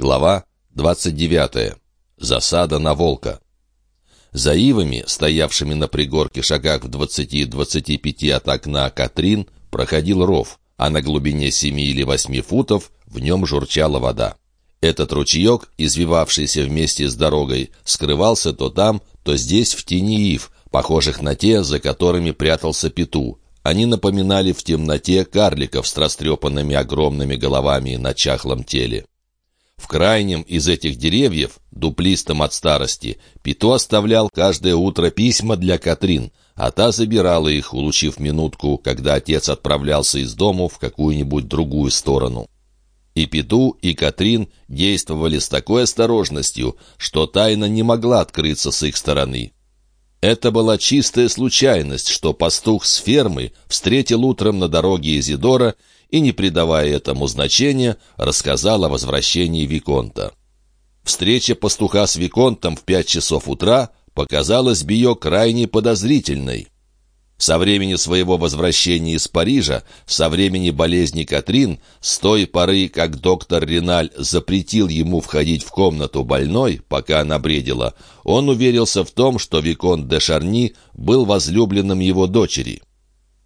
Глава 29. Засада на волка. За ивами, стоявшими на пригорке шагах в 20-25 от окна Катрин, проходил ров, а на глубине 7 или 8 футов в нем журчала вода. Этот ручеек, извивавшийся вместе с дорогой, скрывался то там, то здесь в тени ив, похожих на те, за которыми прятался пету. Они напоминали в темноте карликов с растрепанными огромными головами на чахлом теле. В крайнем из этих деревьев, дуплистом от старости, Пито оставлял каждое утро письма для Катрин, а та забирала их, улучив минутку, когда отец отправлялся из дому в какую-нибудь другую сторону. И Пету, и Катрин действовали с такой осторожностью, что тайна не могла открыться с их стороны. Это была чистая случайность, что пастух с фермы встретил утром на дороге Изидора и, не придавая этому значения, рассказал о возвращении Виконта. Встреча пастуха с Виконтом в пять часов утра показалась Био крайне подозрительной. Со времени своего возвращения из Парижа, со времени болезни Катрин, с той поры, как доктор Риналь запретил ему входить в комнату больной, пока она бредила, он уверился в том, что Виконт де Шарни был возлюбленным его дочери.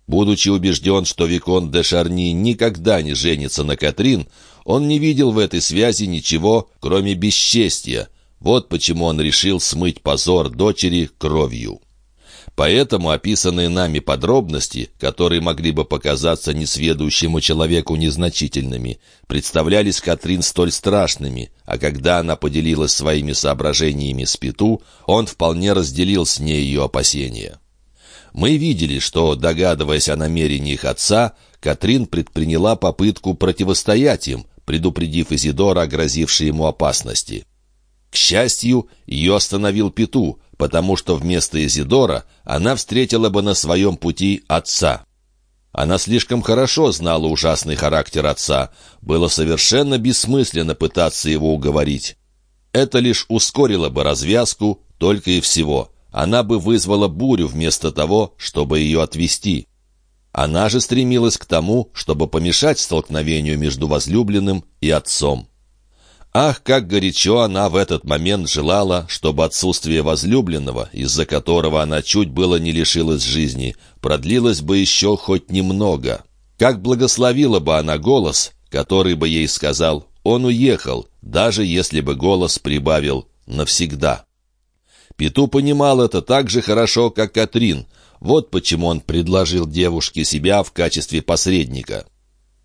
Будучи убежден, что Викон де Шарни никогда не женится на Катрин, он не видел в этой связи ничего, кроме бесчестия. Вот почему он решил смыть позор дочери кровью. Поэтому описанные нами подробности, которые могли бы показаться несведущему человеку незначительными, представлялись Катрин столь страшными, а когда она поделилась своими соображениями с Пету, он вполне разделил с ней ее опасения. Мы видели, что, догадываясь о намерениях отца, Катрин предприняла попытку противостоять им, предупредив Изидора о грозившей ему опасности. К счастью, ее остановил Пету, потому что вместо Изидора она встретила бы на своем пути отца. Она слишком хорошо знала ужасный характер отца, было совершенно бессмысленно пытаться его уговорить. Это лишь ускорило бы развязку, только и всего она бы вызвала бурю вместо того, чтобы ее отвести. Она же стремилась к тому, чтобы помешать столкновению между возлюбленным и отцом. Ах, как горячо она в этот момент желала, чтобы отсутствие возлюбленного, из-за которого она чуть было не лишилась жизни, продлилось бы еще хоть немного. Как благословила бы она голос, который бы ей сказал «Он уехал», даже если бы голос прибавил «навсегда». Пету понимал это так же хорошо, как Катрин. Вот почему он предложил девушке себя в качестве посредника.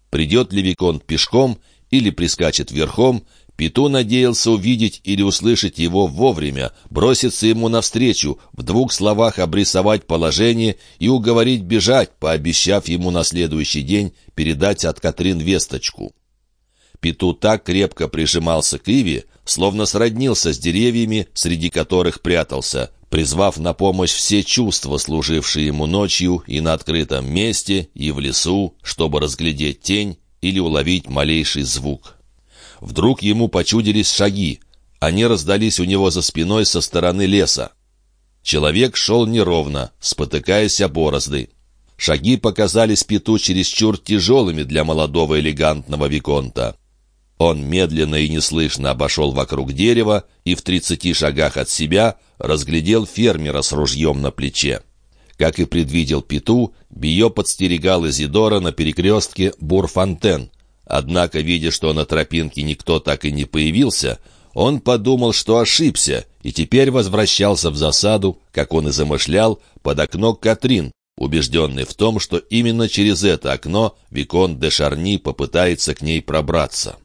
Придет ли Виконт пешком или прискачет верхом, Пету надеялся увидеть или услышать его вовремя, броситься ему навстречу, в двух словах обрисовать положение и уговорить бежать, пообещав ему на следующий день передать от Катрин весточку. Пету так крепко прижимался к Иве, словно сроднился с деревьями, среди которых прятался, призвав на помощь все чувства, служившие ему ночью и на открытом месте, и в лесу, чтобы разглядеть тень или уловить малейший звук. Вдруг ему почудились шаги. Они раздались у него за спиной со стороны леса. Человек шел неровно, спотыкаясь о борозды. Шаги показались Пету чересчур тяжелыми для молодого элегантного Виконта. Он медленно и неслышно обошел вокруг дерева и в тридцати шагах от себя разглядел фермера с ружьем на плече. Как и предвидел Пету, Био подстерегал Изидора на перекрестке Бурфонтен. Однако, видя, что на тропинке никто так и не появился, он подумал, что ошибся, и теперь возвращался в засаду, как он и замышлял, под окно Катрин, убежденный в том, что именно через это окно Викон де Шарни попытается к ней пробраться.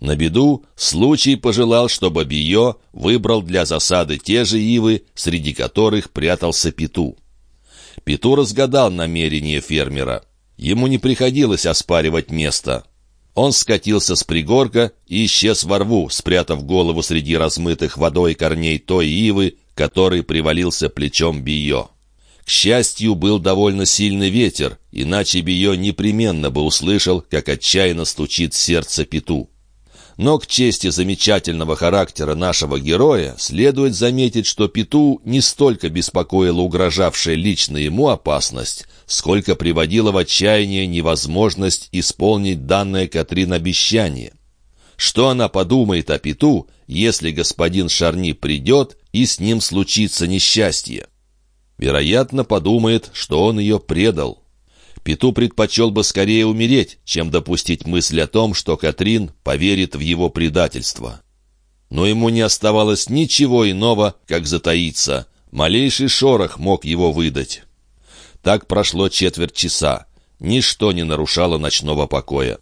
На беду случай пожелал, чтобы Био выбрал для засады те же ивы, среди которых прятался Пету. Пету разгадал намерение фермера. Ему не приходилось оспаривать место. Он скатился с пригорка и исчез во рву, спрятав голову среди размытых водой корней той ивы, который привалился плечом Био. К счастью, был довольно сильный ветер, иначе Био непременно бы услышал, как отчаянно стучит сердце Пету. Но к чести замечательного характера нашего героя следует заметить, что Пету не столько беспокоила угрожавшая лично ему опасность, сколько приводила в отчаяние невозможность исполнить данное Катрин обещание. Что она подумает о Пету, если господин Шарни придет и с ним случится несчастье? Вероятно, подумает, что он ее предал. Пету предпочел бы скорее умереть, чем допустить мысль о том, что Катрин поверит в его предательство. Но ему не оставалось ничего иного, как затаиться. Малейший шорох мог его выдать. Так прошло четверть часа. Ничто не нарушало ночного покоя.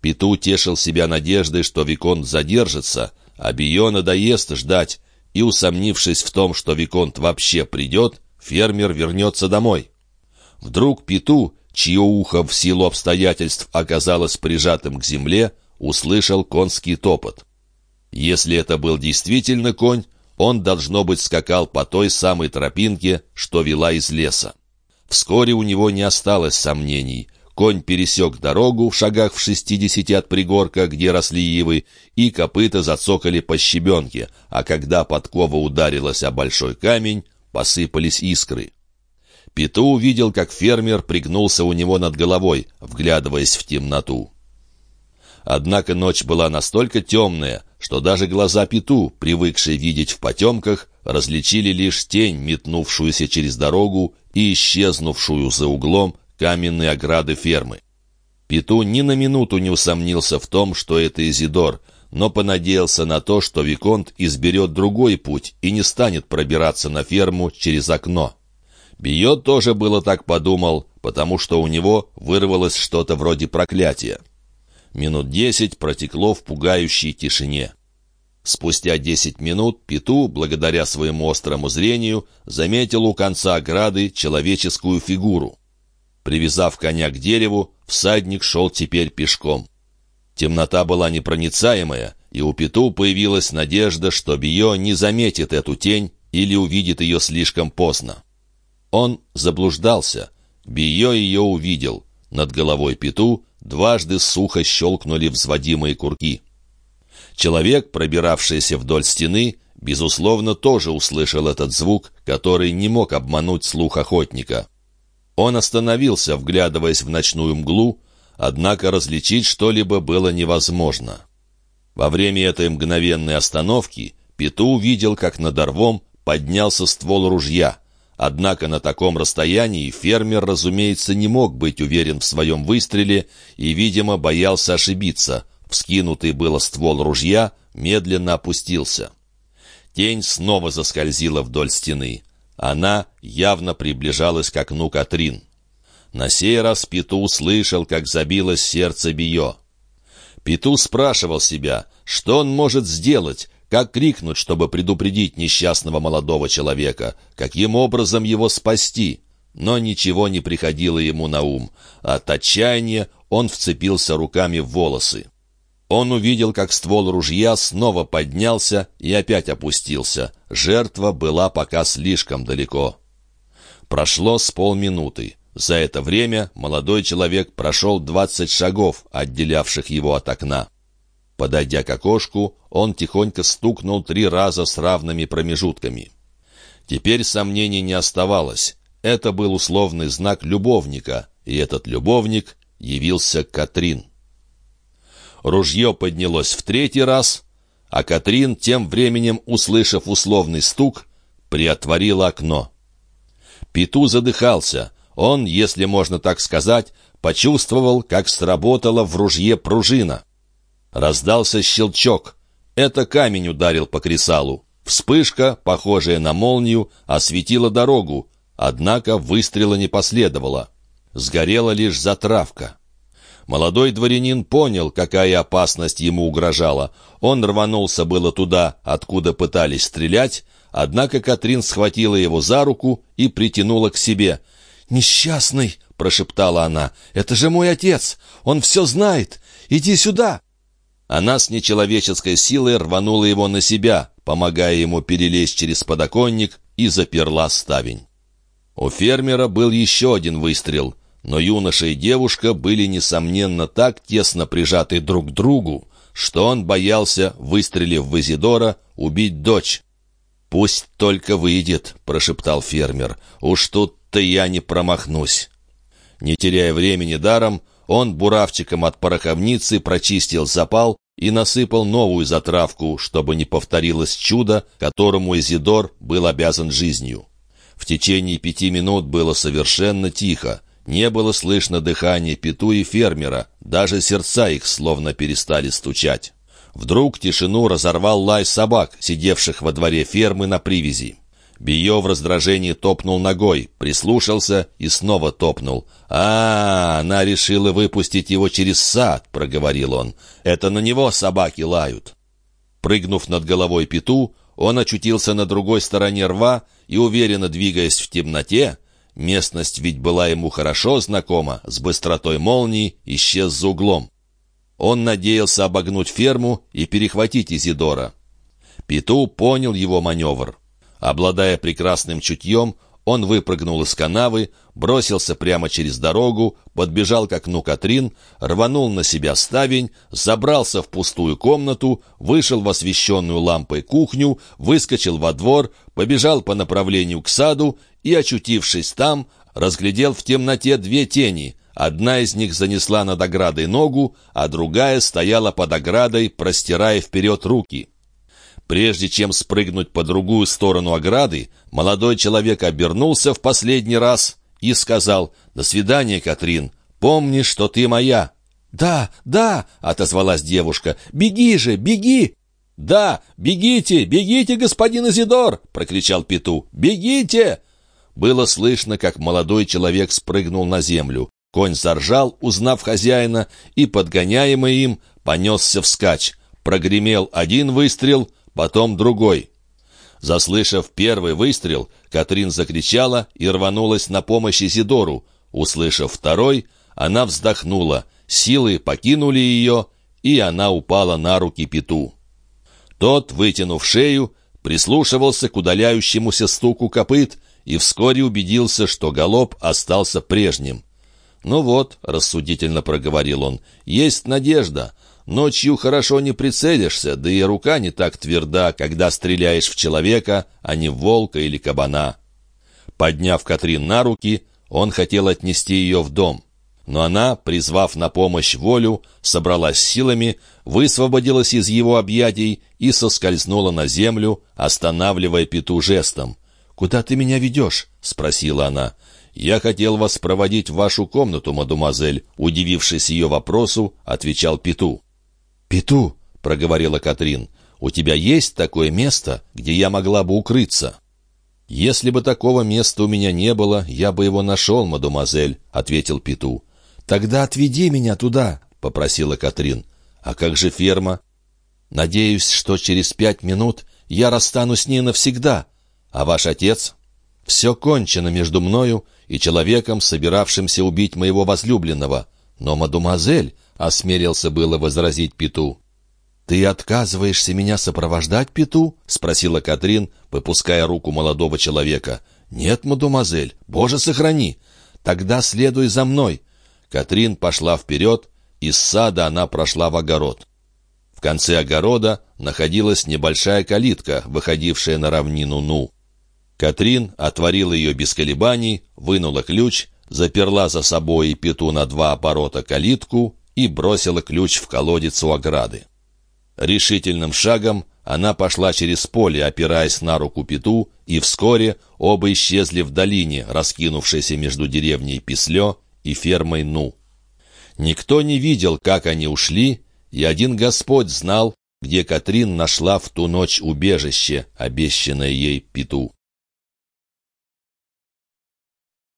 Пету тешил себя надеждой, что Виконт задержится, а Био надоест ждать, и, усомнившись в том, что Виконт вообще придет, фермер вернется домой. Вдруг Пету, чье ухо в силу обстоятельств оказалось прижатым к земле, услышал конский топот. Если это был действительно конь, он, должно быть, скакал по той самой тропинке, что вела из леса. Вскоре у него не осталось сомнений. Конь пересек дорогу в шагах в шестидесяти от пригорка, где росли ивы, и копыта зацокали по щебенке, а когда подкова ударилась о большой камень, посыпались искры. Пету увидел, как фермер пригнулся у него над головой, вглядываясь в темноту. Однако ночь была настолько темная, что даже глаза Пету, привыкшие видеть в потемках, различили лишь тень, метнувшуюся через дорогу и исчезнувшую за углом каменной ограды фермы. Пету ни на минуту не усомнился в том, что это Изидор, но понадеялся на то, что Виконт изберет другой путь и не станет пробираться на ферму через окно. Био тоже было так подумал, потому что у него вырвалось что-то вроде проклятия. Минут десять протекло в пугающей тишине. Спустя десять минут Пету, благодаря своему острому зрению, заметил у конца ограды человеческую фигуру. Привязав коня к дереву, всадник шел теперь пешком. Темнота была непроницаемая, и у Пету появилась надежда, что Био не заметит эту тень или увидит ее слишком поздно. Он заблуждался. Био ее увидел. Над головой Пету Дважды сухо щелкнули взводимые курки. Человек, пробиравшийся вдоль стены, безусловно, тоже услышал этот звук, который не мог обмануть слух охотника. Он остановился, вглядываясь в ночную мглу, однако различить что-либо было невозможно. Во время этой мгновенной остановки Пету увидел, как над орвом поднялся ствол ружья — Однако на таком расстоянии фермер, разумеется, не мог быть уверен в своем выстреле и, видимо, боялся ошибиться. Вскинутый было ствол ружья медленно опустился. Тень снова заскользила вдоль стены. Она явно приближалась к окну Катрин. На сей раз Пету услышал, как забилось сердце Био. Пету спрашивал себя, что он может сделать, как крикнуть, чтобы предупредить несчастного молодого человека? Каким образом его спасти? Но ничего не приходило ему на ум. От отчаяния он вцепился руками в волосы. Он увидел, как ствол ружья снова поднялся и опять опустился. Жертва была пока слишком далеко. Прошло с полминуты. За это время молодой человек прошел двадцать шагов, отделявших его от окна. Подойдя к окошку, он тихонько стукнул три раза с равными промежутками. Теперь сомнений не оставалось. Это был условный знак любовника, и этот любовник явился Катрин. Ружье поднялось в третий раз, а Катрин, тем временем, услышав условный стук, приотворила окно. Пету задыхался. Он, если можно так сказать, почувствовал, как сработала в ружье пружина. Раздался щелчок. Это камень ударил по кресалу. Вспышка, похожая на молнию, осветила дорогу, однако выстрела не последовало. Сгорела лишь затравка. Молодой дворянин понял, какая опасность ему угрожала. Он рванулся было туда, откуда пытались стрелять, однако Катрин схватила его за руку и притянула к себе. «Несчастный!» — прошептала она. «Это же мой отец! Он все знает! Иди сюда!» Она с нечеловеческой силой рванула его на себя, помогая ему перелезть через подоконник и заперла ставень. У фермера был еще один выстрел, но юноша и девушка были, несомненно, так тесно прижаты друг к другу, что он боялся, выстрелив в Изидора, убить дочь. «Пусть только выйдет», — прошептал фермер. «Уж тут-то я не промахнусь». Не теряя времени даром, он буравчиком от пороховницы прочистил запал и насыпал новую затравку, чтобы не повторилось чудо, которому Изидор был обязан жизнью. В течение пяти минут было совершенно тихо. Не было слышно дыхания пету и фермера, даже сердца их словно перестали стучать. Вдруг тишину разорвал лай собак, сидевших во дворе фермы на привязи. Био в раздражении топнул ногой, прислушался и снова топнул. «А, она решила выпустить его через сад», — проговорил он. «Это на него собаки лают». Прыгнув над головой пету, он очутился на другой стороне рва и, уверенно двигаясь в темноте, местность ведь была ему хорошо знакома, с быстротой молнии исчез за углом. Он надеялся обогнуть ферму и перехватить Изидора. Пету понял его маневр. Обладая прекрасным чутьем, он выпрыгнул из канавы, бросился прямо через дорогу, подбежал к окну Катрин, рванул на себя ставень, забрался в пустую комнату, вышел в освещенную лампой кухню, выскочил во двор, побежал по направлению к саду и, очутившись там, разглядел в темноте две тени. Одна из них занесла над оградой ногу, а другая стояла под оградой, простирая вперед руки. Прежде чем спрыгнуть по другую сторону ограды, молодой человек обернулся в последний раз и сказал «До свидания, Катрин. Помни, что ты моя». «Да, да!» — отозвалась девушка. «Беги же, беги!» «Да, бегите, бегите, господин Изидор!» — прокричал Пету. «Бегите!» Было слышно, как молодой человек спрыгнул на землю. Конь заржал, узнав хозяина, и, подгоняемый им, понесся вскачь. Прогремел один выстрел — потом другой. Заслышав первый выстрел, Катрин закричала и рванулась на помощь Изидору. Услышав второй, она вздохнула, силы покинули ее, и она упала на руки Пету. Тот, вытянув шею, прислушивался к удаляющемуся стуку копыт и вскоре убедился, что галоп остался прежним. «Ну вот», — рассудительно проговорил он, — «есть надежда. Ночью хорошо не прицелишься, да и рука не так тверда, когда стреляешь в человека, а не в волка или кабана. Подняв Катрин на руки, он хотел отнести ее в дом. Но она, призвав на помощь волю, собралась силами, высвободилась из его объятий и соскользнула на землю, останавливая пету жестом. «Куда ты меня ведешь?» — спросила она. «Я хотел вас проводить в вашу комнату, мадемуазель», — удивившись ее вопросу, отвечал Пету. «Пету», — проговорила Катрин, — «у тебя есть такое место, где я могла бы укрыться?» «Если бы такого места у меня не было, я бы его нашел, мадемуазель», — ответил Пету. «Тогда отведи меня туда», — попросила Катрин. «А как же ферма?» «Надеюсь, что через пять минут я расстанусь с ней навсегда. А ваш отец?» «Все кончено между мною и человеком, собиравшимся убить моего возлюбленного. Но, мадемуазель, осмелился было возразить Пету. «Ты отказываешься меня сопровождать, Пету?» — спросила Катрин, выпуская руку молодого человека. «Нет, мадемуазель, Боже, сохрани! Тогда следуй за мной!» Катрин пошла вперед, из сада она прошла в огород. В конце огорода находилась небольшая калитка, выходившая на равнину Ну. Катрин отворила ее без колебаний, вынула ключ, заперла за собой пету на два оборота калитку и бросила ключ в колодец у ограды. Решительным шагом она пошла через поле, опираясь на руку Пету, и вскоре оба исчезли в долине, раскинувшейся между деревней Пислё и фермой Ну. Никто не видел, как они ушли, и один Господь знал, где Катрин нашла в ту ночь убежище, обещанное ей Пету.